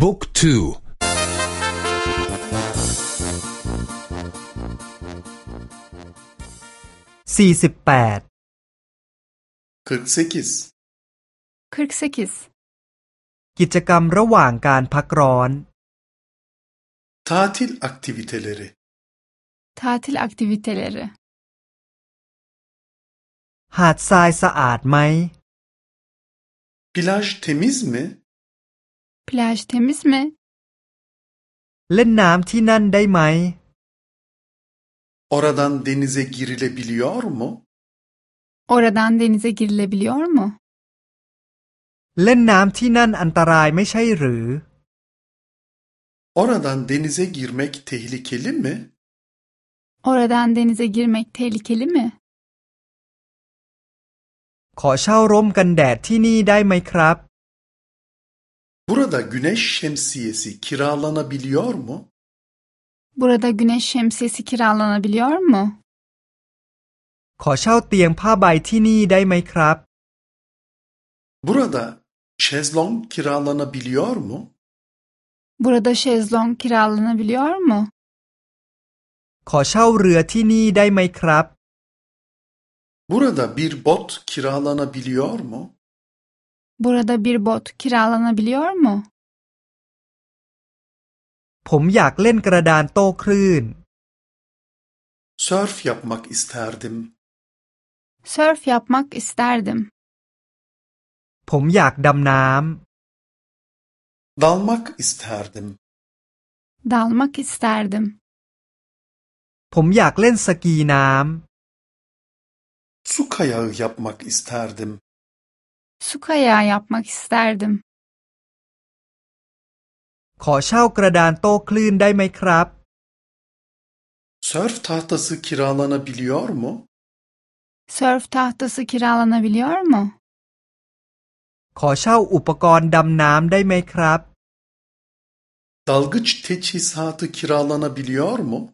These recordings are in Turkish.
บุ๊กทูสี่สิบแปด48 48กิจกรรมระหว่างการพักร้อน Tatil aktiviteleri Tatil aktiviteleri หาดทรายสะอาดไหม Plaj temiz mi? Plaj temiz mi? เล่นน้ำที่นั่นได้ไหม Oradan denize girilebiliyor mu? Oradan denize girilebiliyor mu? เล่นน้ำที่นั่นอันตรายไม่ใช่หรือ Oradan denize girmek tehlikeli mi? Oradan denize girmek tehlikeli mi? ขอเช่าร่มกันแดดที่นี่ได้ไหมครับ Burada güneş şemsiyesi kiralanabiliyor mu? Burada güneş şemsiyesi kiralanabiliyor mu? ขอเช่าเตียงผ้าใบที่นี่ได้ไหมครับ Burada şezlong kiralanabiliyor mu? Burada şezlong kiralanabiliyor mu? ขอเช่าเรือที่นี่ได้ไหมครับ Burada bir bot kiralanabiliyor mu? Burada bir bot kiralanabiliyor mu? ผมอยากเล่นกระดานโต้คลื่น Sörf yapmak isterdim. Sörf yapmak isterdim. ผมอยากดำน้ Dalmak isterdim. Dalmak isterdim. ำ ผมอยากเล่นสกีน้ Su kayağı yapmak isterdim. Su kayağı yapmak isterdim. ำ ขอเช่ากระดานโต้คลื่นได้ไหมครับ Sörf tahtası kiralanabiliyor mu? Sörf tahtası kiralanabiliyor mu? ขอเช่าอุปกรณ์ดำน้ำได้ไหมครับ Dalgıç teçhizatı kiralanabiliyor mu?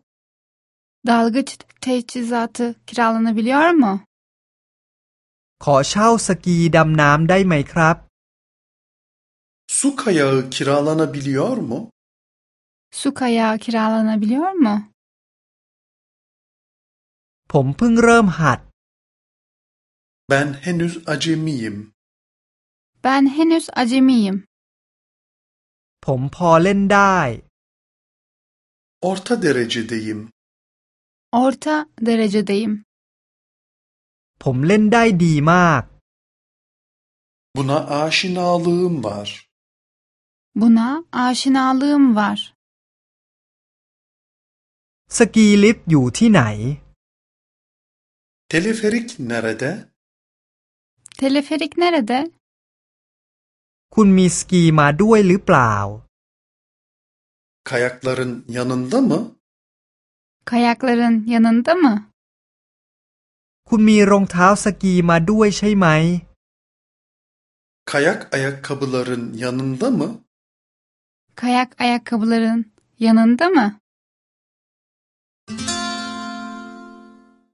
Dalgıç teçhizatı kiralanabiliyor mu? ขอเช่าสกีดำน้ำได้ไหมครับ Su kayağı kiralanabiliyor mu? Su kayağı kiralanabiliyor mu? ผมเพิ่งเริ่มหัด Ben henüz acemiyim. Ben henüz acemiyim. ผมพอเล่นได้ Orta derecedeyim. Orta derecedeyim. ผมเล่นได้ดีมาก Buna aşinalığım var. Buna aşinalığım var. สกีลิฟต์อยู่ที่ไหน Teleferik nerede? Teleferik nerede? คุณมีสกีมาด้วยหรือเปล่า Kayakların yanında mı? Kayakların yanında mı? คุณมีรองเท้าสกีมาด้วยใช่ไหม Kayak ayakkabıların yanında mı? Kayak ayakkabıların yanında mı?